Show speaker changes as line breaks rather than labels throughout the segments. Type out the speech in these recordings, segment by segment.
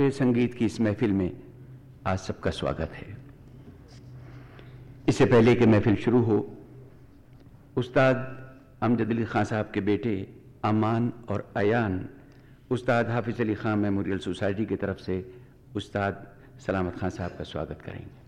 से संगीत की इस महफिल में आज सबका स्वागत है। इससे पहले कि महफिल शुरू हो, उस्ताद अमजद अली खान साहब के बेटे अमान और अयान, उस्ताद हाफिज अली खान मेमोरियल सोसाइटी की तरफ़ से उस्ताद सलामत खान साहब का स्वागत करेंगे।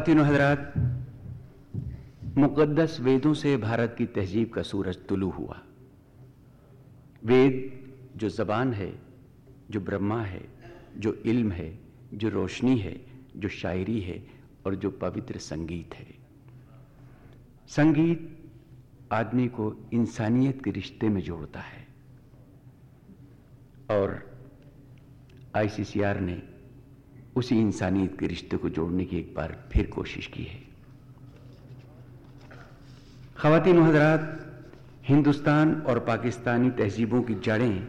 खातिन हजरात। मुकद्दस वेदों से भारत की तहजीब का सूरज तुलू हुआ। वेद जो जबान है, जो ब्रह्मा है, जो इल्म है, जो रोशनी है, जो शायरी है और जो पवित्र संगीत है। संगीत आदमी को इंसानियत के रिश्ते में जोड़ता है। और आईसीसीआर ने उसी इंसानियत के रिश्ते को जोड़ने की एक बार फिर कोशिश की है। खातिन हजरात, हिंदुस्तान और पाकिस्तानी तहजीबों की जड़ें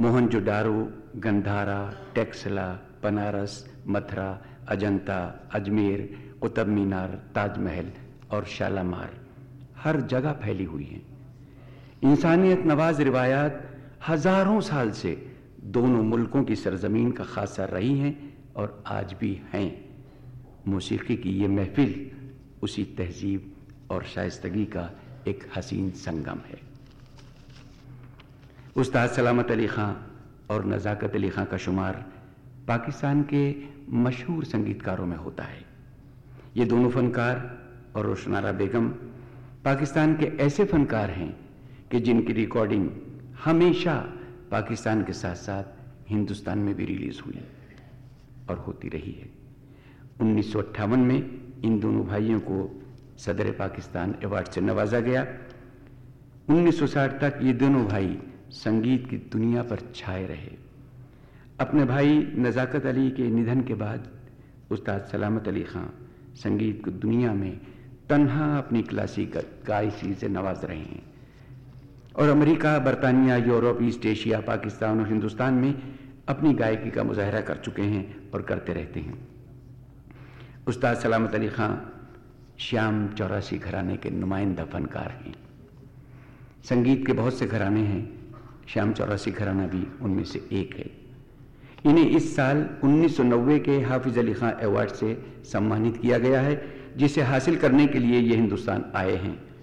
मोहनजोदारो गंधारा, टेक्सला, बनारस, मथुरा, अजंता, अजमेर, कुतुब मीनार, ताजमहल और शालामार, हर जगह फैली हुई हैं। इंसानियत नवाज़ रिवायात हज़ारों साल से दोनों मुल्कों की सरजमीन का खासा रही हैं और आज भी हैं। मौसीकी की ये महफिल उसी तहजीब और शाइस्तगी का एक हसीन संगम है। उस्ताद सलामत अली खां और नज़ाकत अली खां का शुमार पाकिस्तान के मशहूर संगीतकारों में होता है। ये दोनों फनकार और रोशनारा बेगम पाकिस्तान के ऐसे फनकार हैं कि जिनकी रिकॉर्डिंग हमेशा पाकिस्तान के साथ साथ हिंदुस्तान में भी रिलीज़ हुई। और होती रही है। उन्नीस में इन दोनों भाइयों को सदर पाकिस्तान अवार्ड से नवाजा गया। 1960 तक ये दोनों भाई संगीत की दुनिया पर छाए रहे। अपने भाई नज़ाकत अली के निधन के बाद उस्ताद सलामत अली खां संगीत को दुनिया में तन्हा अपनी क्लासिक गायकी से नवाज़ रहे हैं। और अमेरिका, बरतानिया, यूरोप, ईस्ट एशिया, पाकिस्तान और हिंदुस्तान में अपनी गायकी का मुजाहरा कर चुके हैं और करते रहते हैं। उस्ताद सलामत अली खां श्याम चौरासी घराने के नुमाइंदा फनकार हैं। संगीत के बहुत से घराने हैं, श्याम चौरासी घराना भी उनमें से एक है। इन्हें इस साल 1990 के हाफिज अली खां अवार्ड से सम्मानित किया गया है, जिसे हासिल करने के लिए ये हिंदुस्तान आए हैं।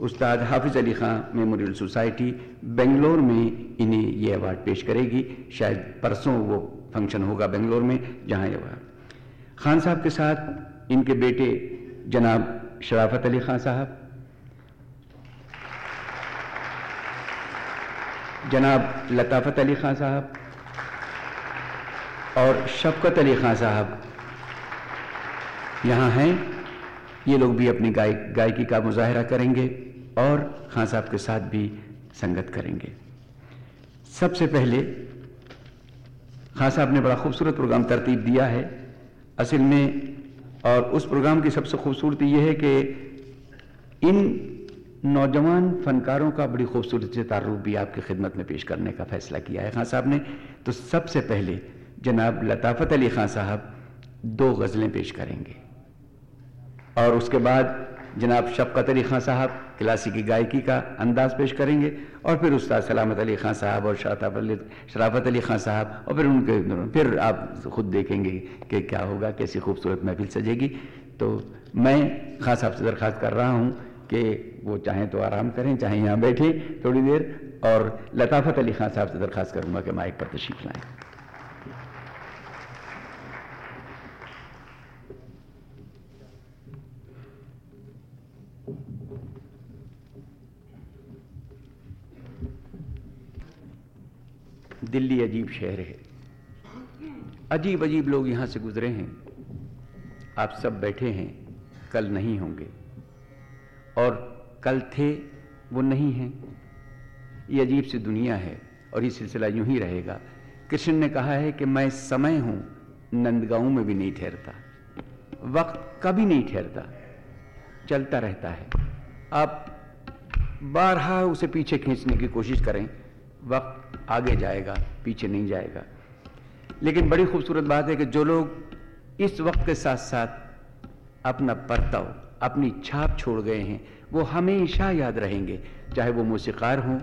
उस्ताद हाफिज अली खां मेमोरियल सोसाइटी बेंगलोर में इन्हें ये अवार्ड पेश करेगी। शायद परसों वो फ़ंक्शन होगा बेंगलोर में, जहाँ ये खान साहब के साथ इनके बेटे जनाब शराफत अली खान साहब। जनाब लताफत अली खान साहब और शफकत अली खान साहब यहाँ हैं। ये लोग भी अपनी गाय गायकी का मुजाहरा करेंगे। और खान साहब के साथ भी संगत करेंगे। सबसे पहले, खान साहब ने बड़ा खूबसूरत प्रोग्राम तरतीब दिया है। असल में और उस प्रोग्राम की सबसे खूबसूरती यह है कि इन नौजवान फनकारों का बड़ी खूबसूरत से तारुफ भी आपकी खिदमत में पेश करने का फैसला किया है। खान साहब ने तो सबसे पहले जनाब लताफत अली खान साहब दो गज़लें पेश करेंगे। और उसके बाद जनाब शफकत अली खान साहब, क्लासिकी गायकी का अंदाज पेश करेंगे, और फिर उस्ताद सलामत अली खान साहब और शराफत अली खान साहब, और फिर उनके फिर आप खुद देखेंगे कि क्या होगा, कैसी खूबसूरत महफिल सजेगी। तो मैं खान साहब से दरख्वास्त कर रहा हूँ कि वो चाहें तो आराम करें, चाहे यहाँ बैठें थोड़ी देर, और लताफत अली खान साहब से दरख्वास्त करूँगा कि माइक पर तशीफ लाएँ। दिल्ली अजीब शहर है। अजीब अजीब लोग यहाँ से गुजरे हैं। आप सब बैठे हैं। कल नहीं होंगे। और कल थे, वो नहीं हैं। ये अजीब सी दुनिया है और ये सिलसिला यूँ ही रहेगा। कृष्ण ने कहा है कि मैं समय हूँ, नंदगांव में भी नहीं ठहरता। वक्त कभी नहीं ठहरता। चलता रहता है। आप बारहा उसे पीछे खींचने की कोशिश करें। वक्त आगे जाएगा, पीछे नहीं जाएगा। लेकिन बड़ी खूबसूरत बात है कि जो लोग इस वक्त के साथ साथ अपना परतव अपनी छाप छोड़ गए हैं, वो हमेशा याद रहेंगे। चाहे वो मौसीकार हों,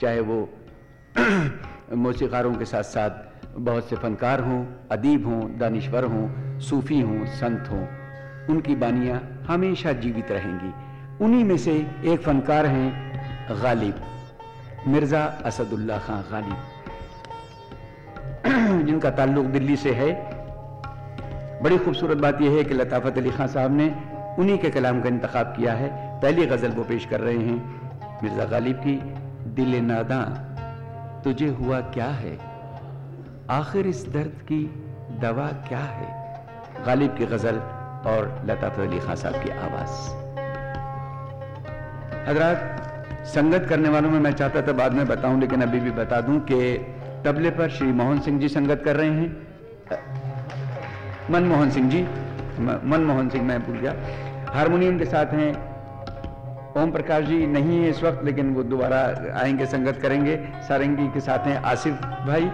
चाहे वो मौसीकारों के साथ साथ बहुत से फनकार हों, अदीब हों, दानिश्वर हों, सूफ़ी हों, संत हों, उनकी बानियाँ हमेशा जीवित रहेंगी। उन्हीं में से एक फनकार हैं, गालिब। मिर्ज़ा असदुल्ला खां गालिब। जिनका ताल्लुक दिल्ली से है, बड़ी खूबसूरत बात यह है कि लताफत अली खान साहब ने उन्हीं के कलाम का इंतखब किया है। पहली गज़ल वो पेश कर रहे हैं, मिर्ज़ा गालिब की, दिल नादा, तुझे हुआ क्या है? आखिर इस दर्द की दवा क्या है? गालिब की गज़ल और लताफत अली खान साहब की आवाज़। हजरात संगत करने वालों में मैं चाहता था बाद में बताऊँ, लेकिन अभी भी बता दूँ कि तबले पर श्री मोहन सिंह जी संगत कर रहे हैं। मनमोहन सिंह जी मनमोहन सिंह, मैं भूल गया। हारमोनियम के साथ हैं। ओम प्रकाश जी नहीं है इस वक्त, लेकिन वो दोबारा आएँगे, संगत करेंगे। सारंगी के साथ हैं आसिफ भाई।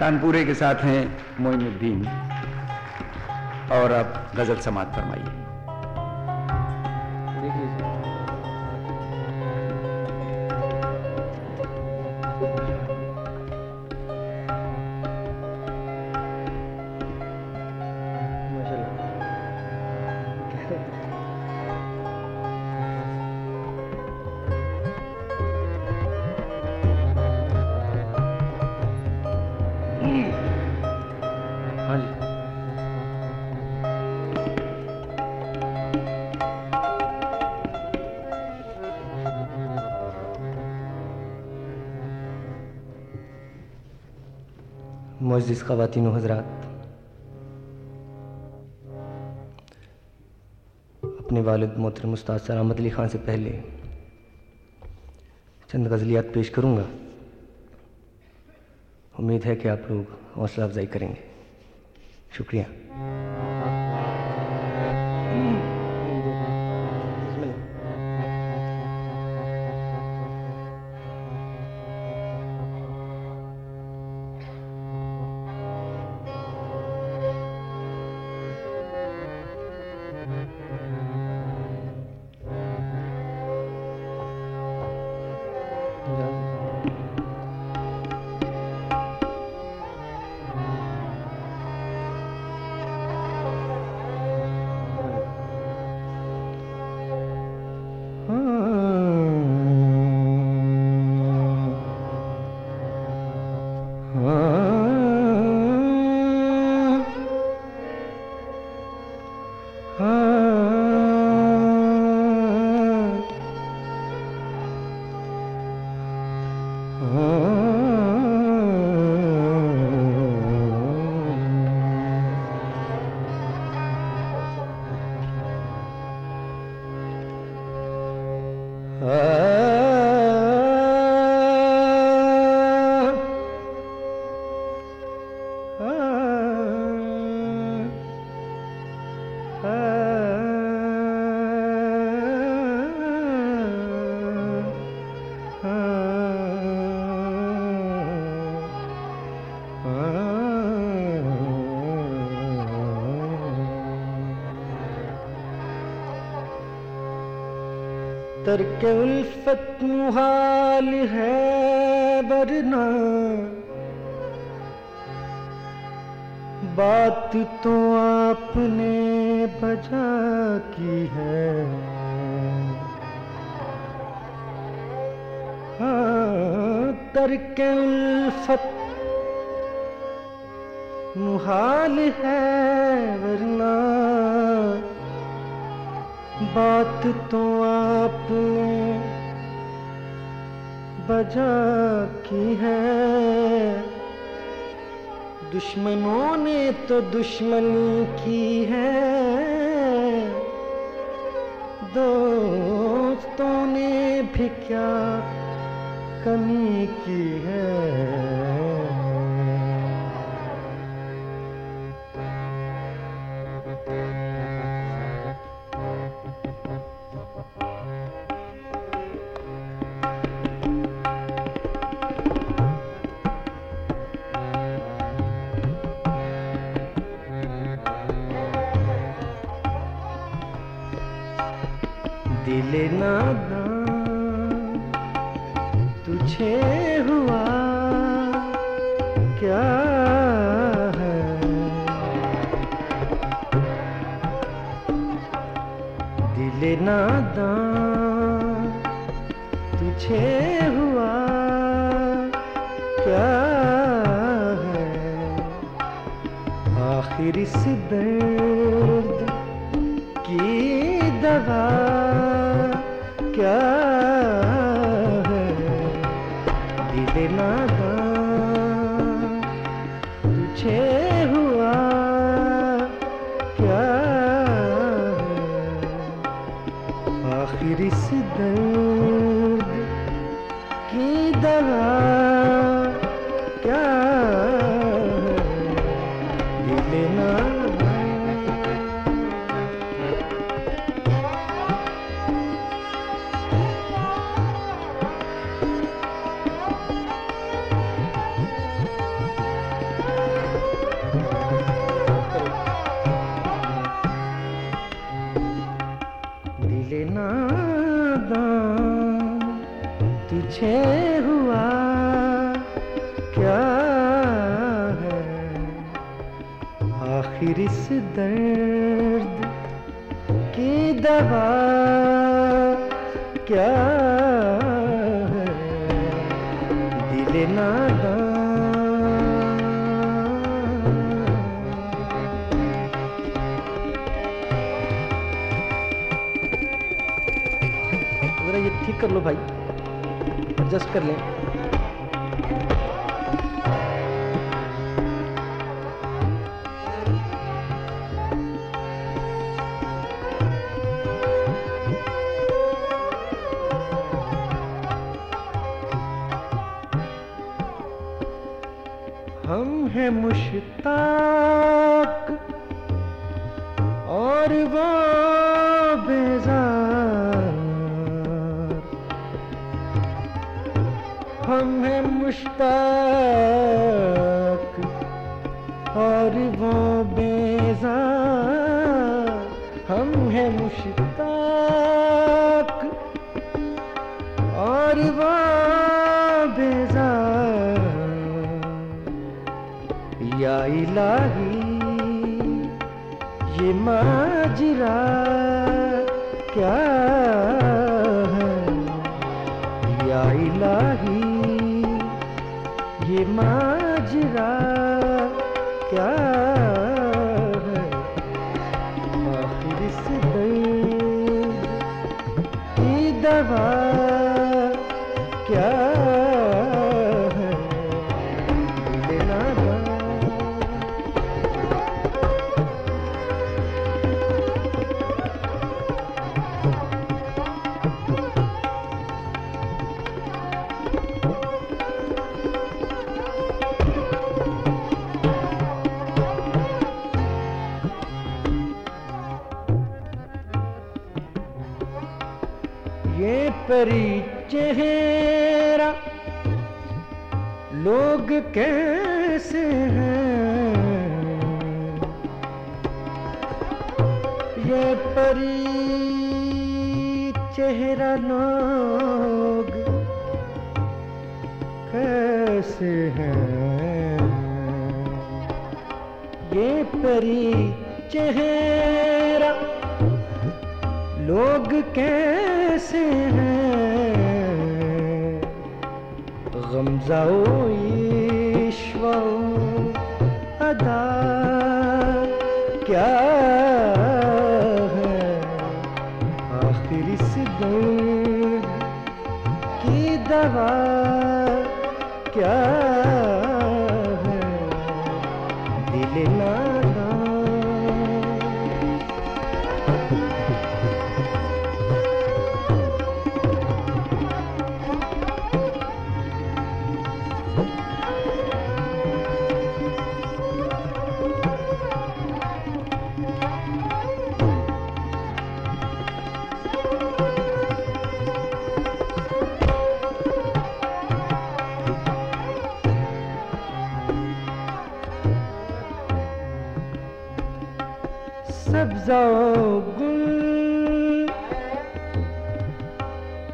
कानपुरे के साथ हैं मोइनुद्दीन। और अब गज़ल समात फरमाइए।
मोज़ खातिन हजरात अपने वालद मोहतर मुस्ताद सलामत अली ख़ान से पहले चंद गज़लियात पेश करूँगा। उम्मीद है कि आप लोग हौसला अफजाई करेंगे। शुक्रिया।
嗯 तर्क उल्फत मुहाल है, वरना बात तो आपने बजा की है। हाँ तर्क उल्फत मुहाल है, वरना बात तो बजा की है। दुश्मनों ने तो दुश्मनी की है। दोस्तों ने भी क्या कमी की है? कर लें हम हैं मुश्ताक और वो बेजार। या इलाही ये माजरा क्या परी चेहरा लोग कैसे हैं? ये परी चेहरा लोग कैसे हैं? ये परी चेहरा लोग कैसे हैं? गमजाओ ईश्वरों अदा। क्या है? आखिर इस दर्द की दवा सौ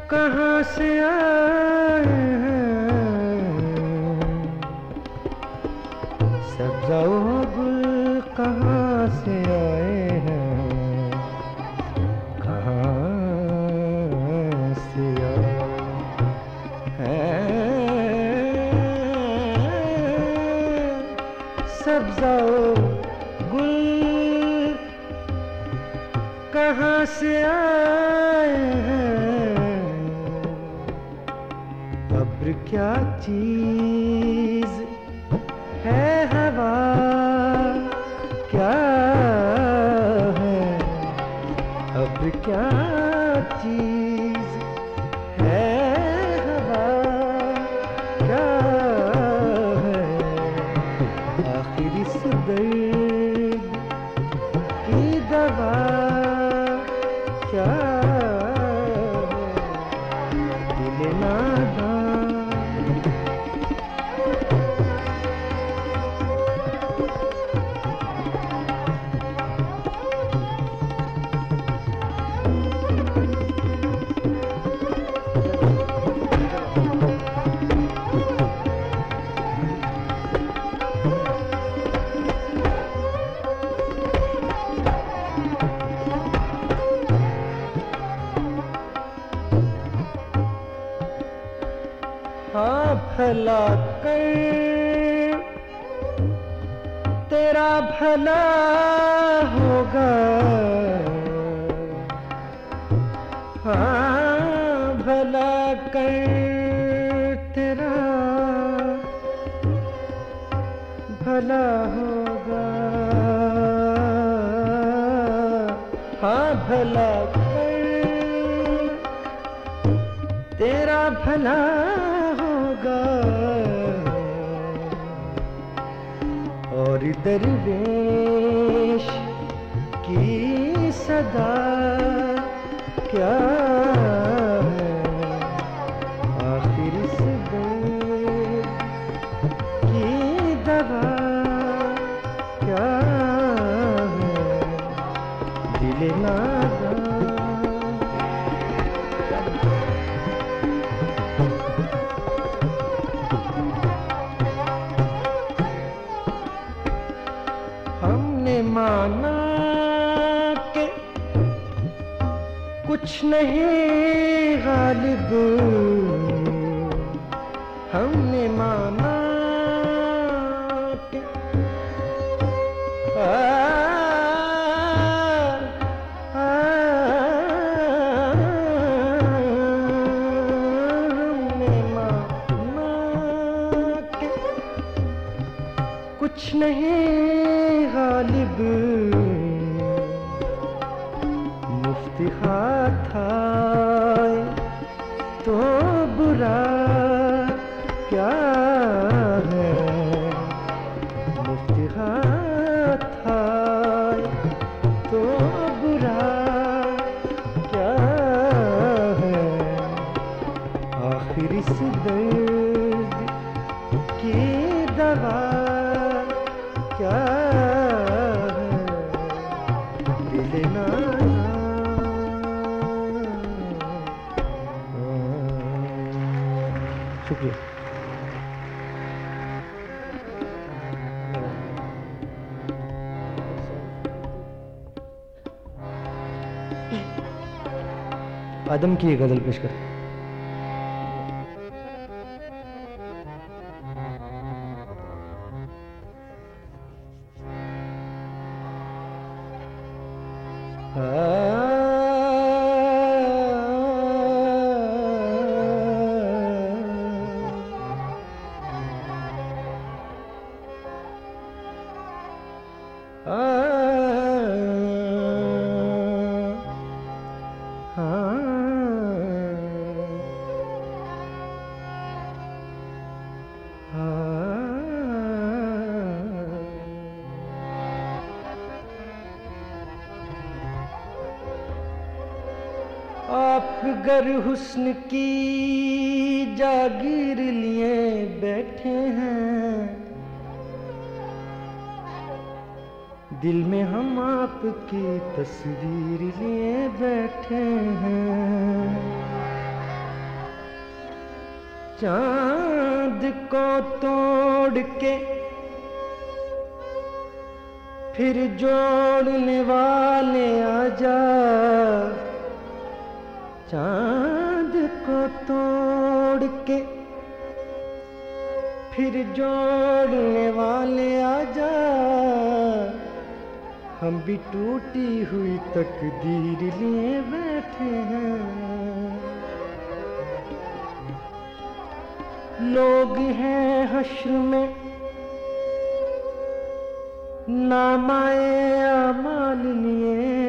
कहाँ से आए सब गुल कहाँ से आए हैं? से सब से आए हैं। अब्र क्या चीज़ भला होगा। और दरवेश की सदा कुछ नहीं गालिब। हमने माना हमने माना कुछ नहीं गालिब। uh... आदम की एक गज़ल पेश करते आप गर हुस्न की जागीर लिए बैठे हैं, दिल में हम आपकी तस्वीर लिए बैठे हैं। चाँद को तोड़ के फिर जोड़ने वाले आजा चाँद को तोड़ के फिर जोड़ने वाले आजा। हम भी टूटी हुई तकदीर लिए बैठे हैं। लोग हैं हश्र में, नामाए अमाल लिए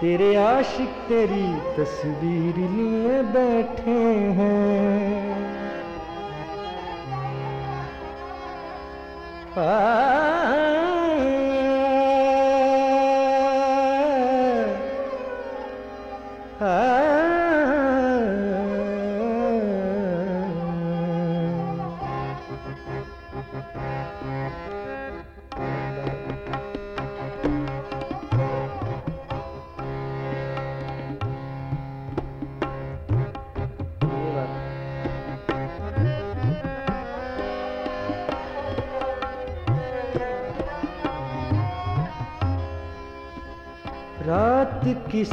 तेरे आशिक तेरी तस्वीर लिए बैठे हैं। रात किस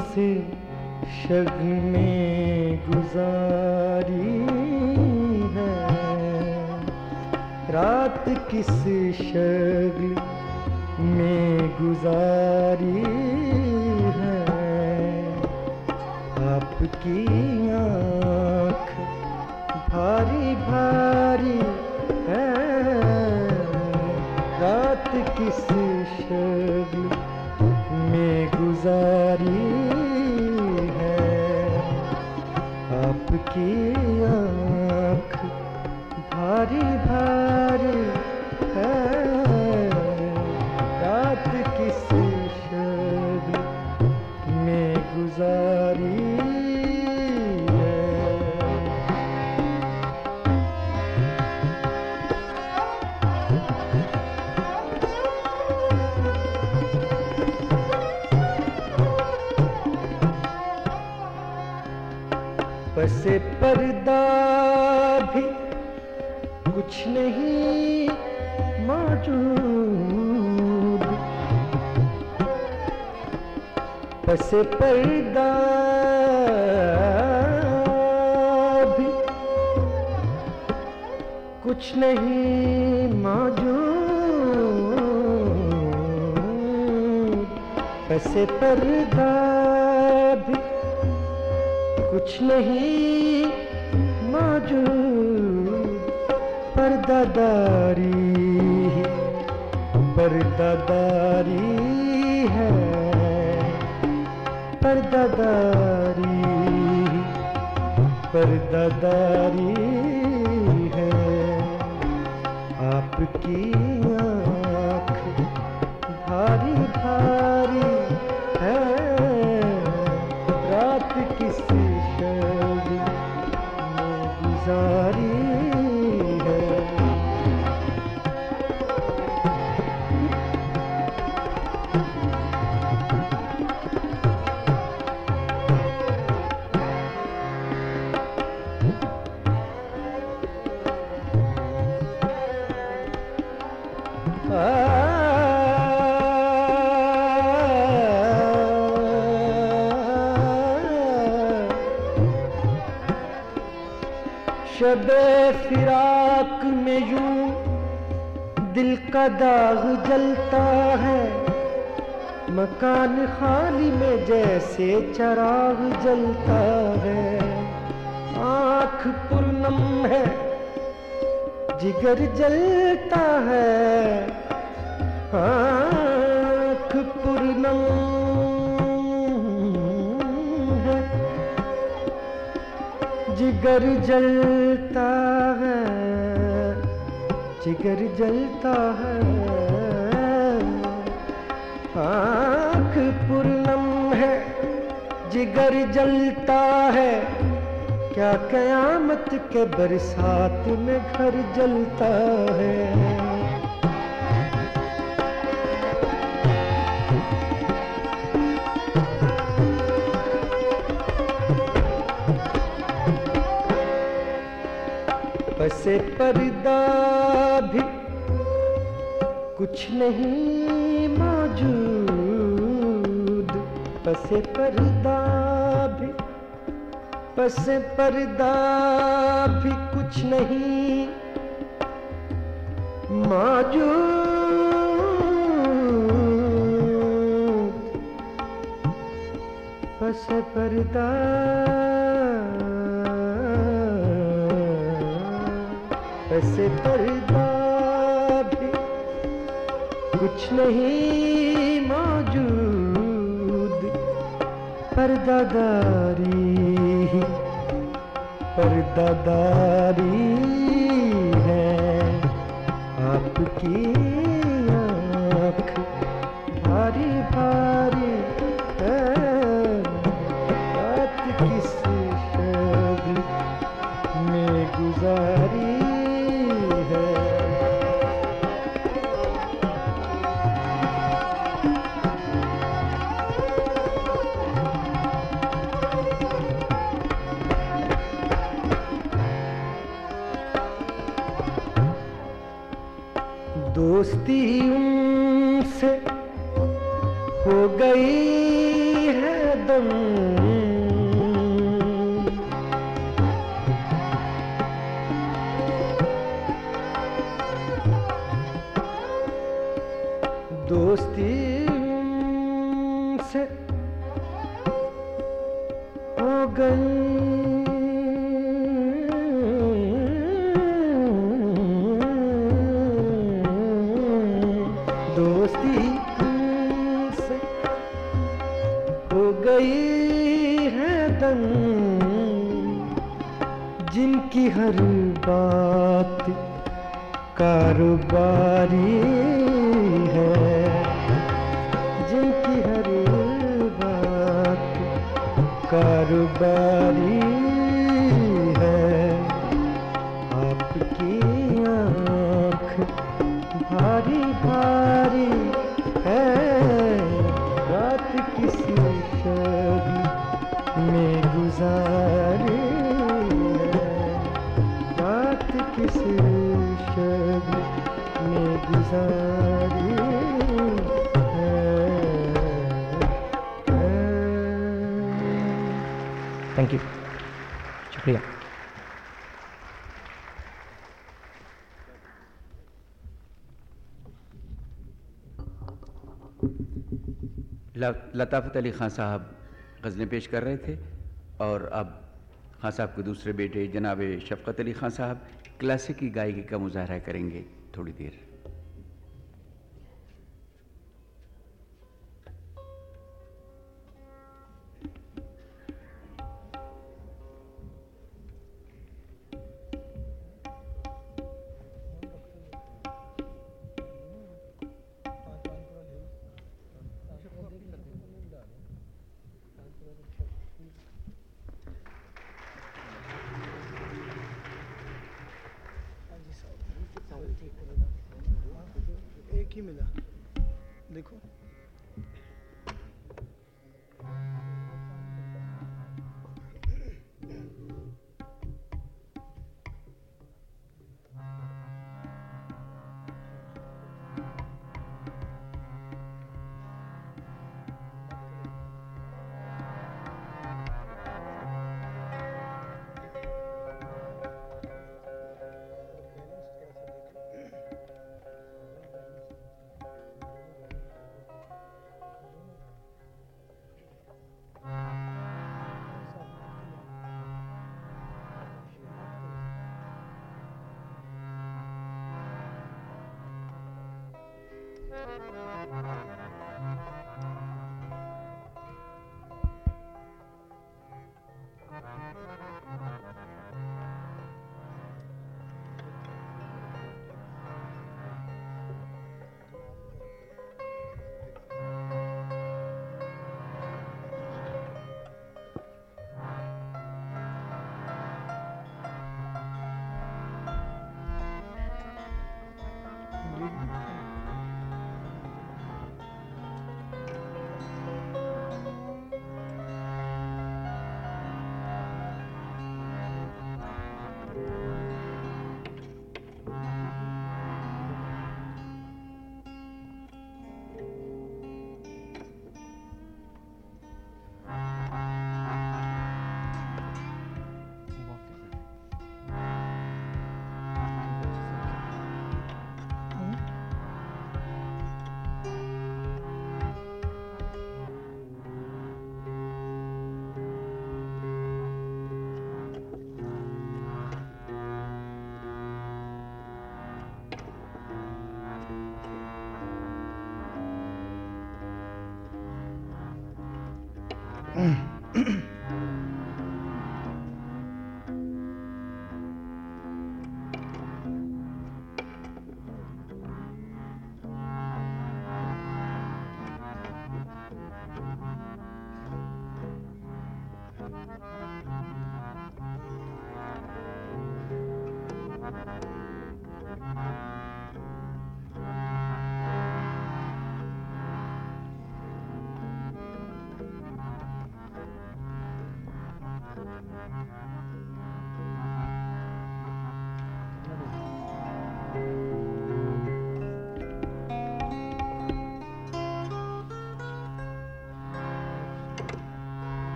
शग में गुजारी है? रात किस शग में गुजारी कुछ नहीं मौजूद पर्दादारी पर्दादारी है पर्दादारी पर्दादारी का दाग जलता है। मकान खाली में जैसे चराग जलता है। आँख पूर्णम है, जिगर जलता है। आँख पूर्णम है, जिगर जलता जिगर जलता है। आँख पूर्णम है, जिगर जलता है। क्या कयामत के बरसात में घर जलता है? पसे पर्दा भी कुछ नहीं मौजूद। पसे पर्दा भी पस पर्दा भी कुछ नहीं मौजूद। पस पर्दा पर्दा भी कुछ नहीं मौजूद। पर्दादारी पर्दादारी है। आपकी
लताफ़त अली खान साहब गज़लें पेश कर रहे थे और अब खान साहब के दूसरे बेटे जनाब शफ़क़त अली खान साहब क्लासिकी गायकी का मुजाहरा करेंगे थोड़ी देर।
嗯。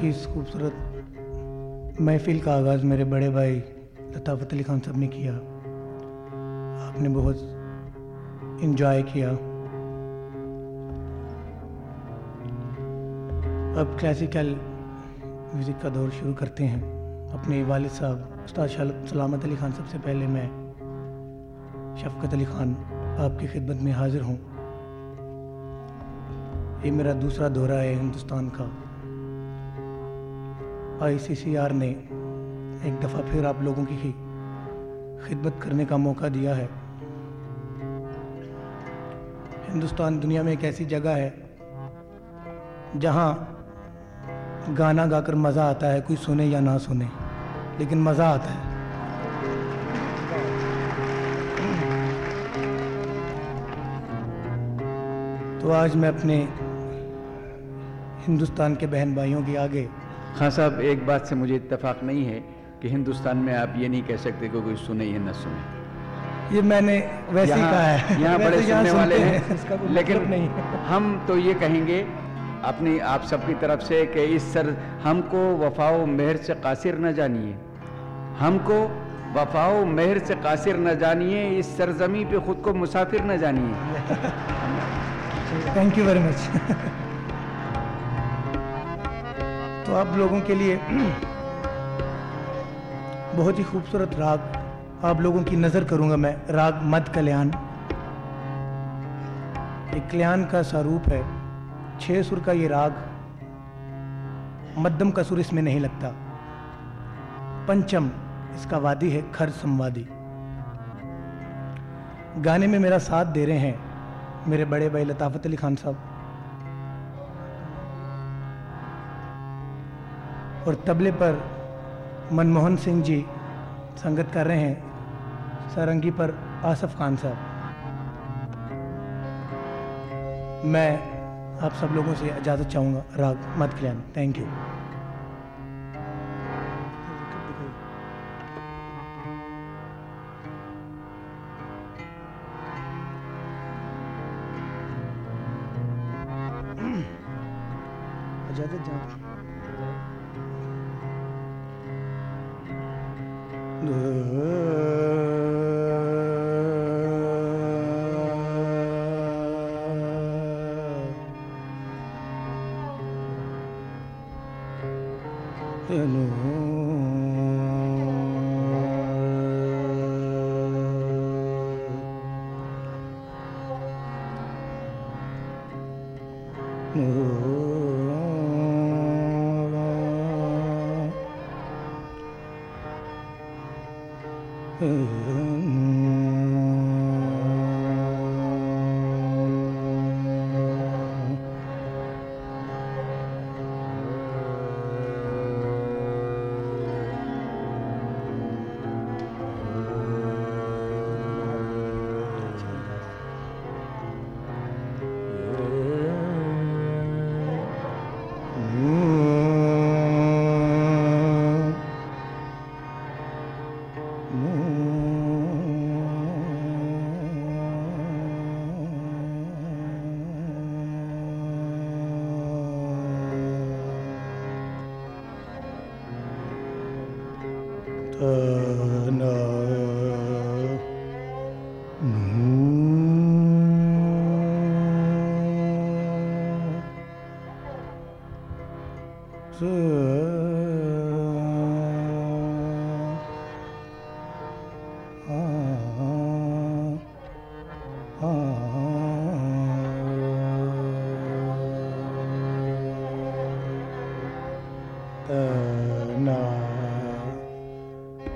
कि इस खूबसूरत महफिल का आगाज़ मेरे बड़े भाई लताफ़त अली खान साहब ने किया। आपने बहुत इन्जॉय किया। अब क्लासिकल म्यूज़िक का दौर शुरू करते हैं। अपने वालिद साहब, उस्ताद सलामत अली खान सबसे पहले मैं, शफकत अली खान, आपकी खिदमत में हाजिर हूँ। ये मेरा दूसरा दौरा है हिंदुस्तान का। आईसीसीआर ने एक दफ़ा फिर आप लोगों की ही खिदमत करने का मौका दिया है। हिंदुस्तान दुनिया में एक ऐसी जगह है जहाँ गाना गाकर मज़ा आता है, कोई सुने या ना सुने, लेकिन मज़ा आता है। तो आज मैं अपने हिंदुस्तान के बहन भाइयों के आगे
खान साहब एक बात से मुझे इत्तेफाक नहीं है कि हिंदुस्तान में आप ये नहीं कह सकते कि कोई सुने या न सुने।
ये मैंने वैसे ही कहा है।
यहाँ बड़े सुनने वाले हैं। लेकिन
मतलब नहीं
हम तो ये कहेंगे अपनी आप सबकी तरफ़ से कि इस सर हमको वफाओ मेहर से कासिर न जानिए। हमको वफाओ मेहर से कासिर न जानिए इस सरजमी पे खुद को मुसाफिर न जानिए।
थैंक यू वेरी मच तो आप लोगों के लिए बहुत ही खूबसूरत राग आप लोगों की नज़र करूँगा मैं। राग मद कल्याण। एक कल्याण का स्वरूप है। छह सुर का ये राग मध्यम का सुर इसमें नहीं लगता। पंचम इसका वादी है, खर संवादी। गाने में मेरा साथ दे रहे हैं मेरे बड़े भाई लताफत अली खान साहब। और तबले पर मनमोहन सिंह जी संगत कर रहे हैं, सारंगी पर आसफ खान साहब। मैं आप सब लोगों से इजाज़त चाहूँगा। राग मत Kalyan thank you Mm-hmm.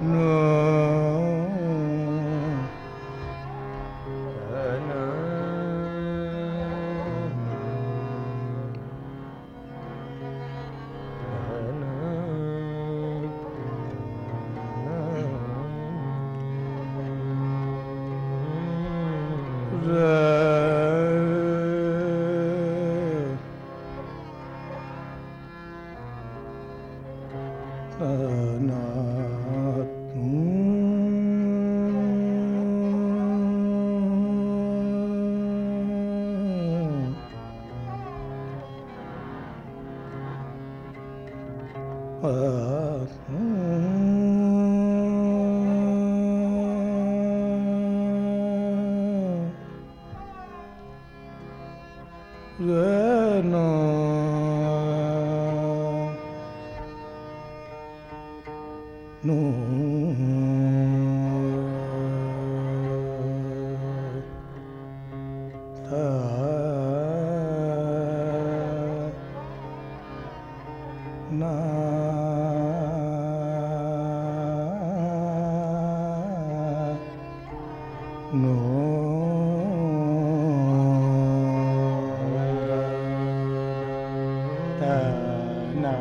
No. na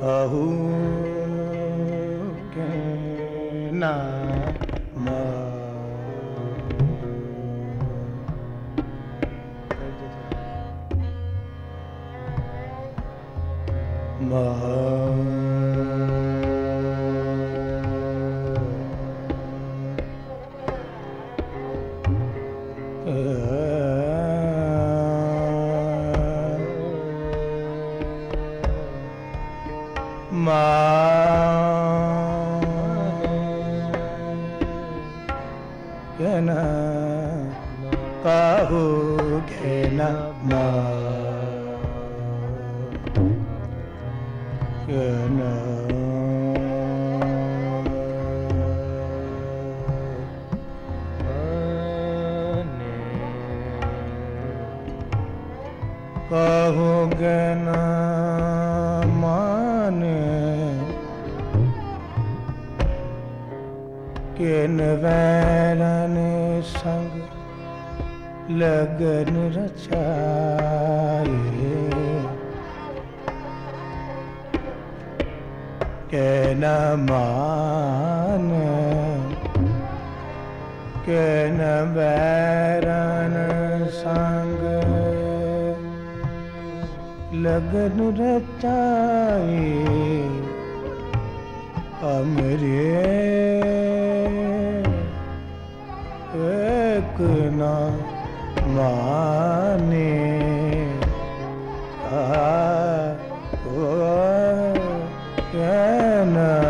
कहोगे न? मान के न बैरन संग लगन रचाए अमरे एक ना माने आ, ओ कैन मागन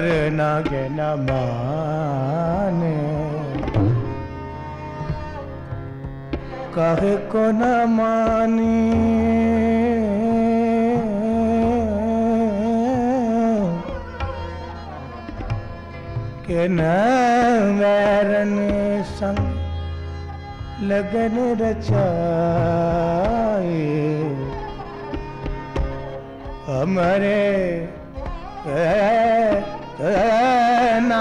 कदर
न के न माने। कहे को न मानी? के न संग लगन रचाए? हमारे न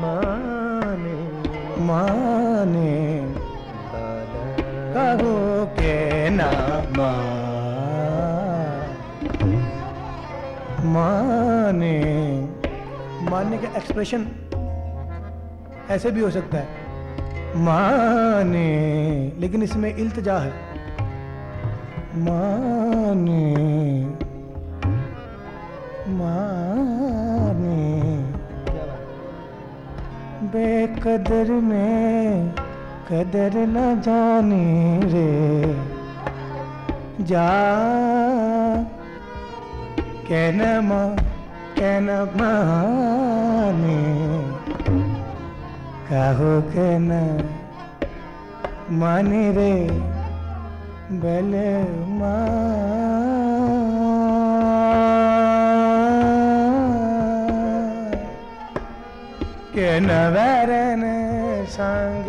मान माने
कहो के न
मान माने मानने का एक्सप्रेशन ऐसे भी हो सकता है माने लेकिन इसमें इल्तजा है माने बेकदर में कदर न जाने रे। जा कहन मा कहन माने कहो कहन माने रे बल मा के नवरन संग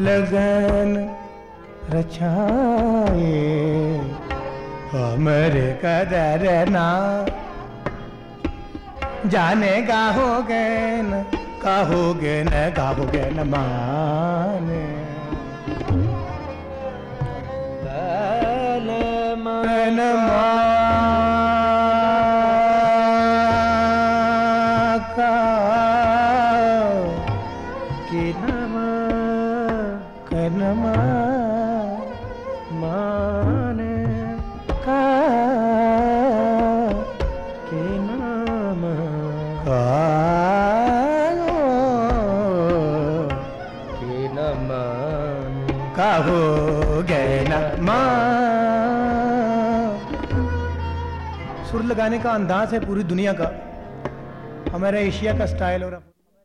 लगन रचाए। हमरे कदर ना जाने गाहोगे न कहोगे न गाहोगे न माने।
गलमा
मन लगाने का अंदाज है पूरी दुनिया का। हमारा एशिया का स्टाइल और